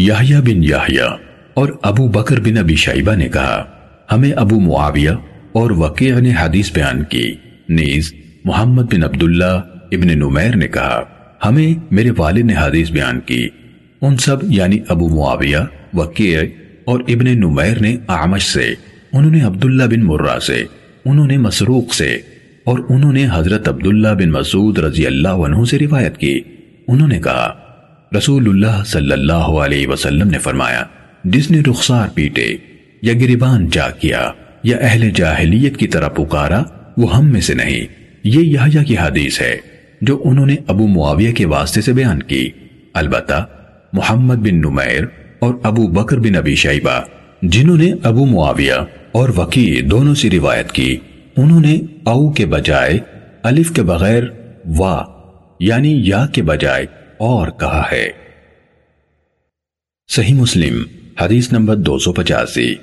یحییٰ بن یحییٰ اور ابو بکر بن ابی شیبہ نے کہا، ہمیں ابو معاویہ اور وقیع نے حدیث بیان کی۔ نیز، محمد بن عبداللہ ابن نمیر نے کہا، ہمیں میرے والد نے حدیث بیان کی۔ ان سب یعنی ابو معاویہ وقیع اور ابن نمیر نے اعمش سے، انہوں نے عبداللہ بن مرہ سے، انہوں نے مسروق سے، اور انہوں نے حضرت عبداللہ بن مسعود رضی اللہ عنہ سے رسول اللہ صلی اللہ علیہ وسلم نے فرمایا، جس نے رخسار پیٹے یا گریبان جا کیا یا اہل جاہلیت کی طرح پکارا، وہ ہم میں سے نہیں۔ یہ یحییٰ کی حدیث ہے، جو انہوں نے ابو معاویہ کے واسطے سے بیان کی۔ البتہ، محمد بن نمیر اور ابو بکر بن ابی شیبہ، جنہوں نے ابو معاویہ اور وقی دونوں سے روایت کی، انہوں نے اور کہا ہے۔ صحیح مسلم حدیث نمبر دو سو پچاسی۔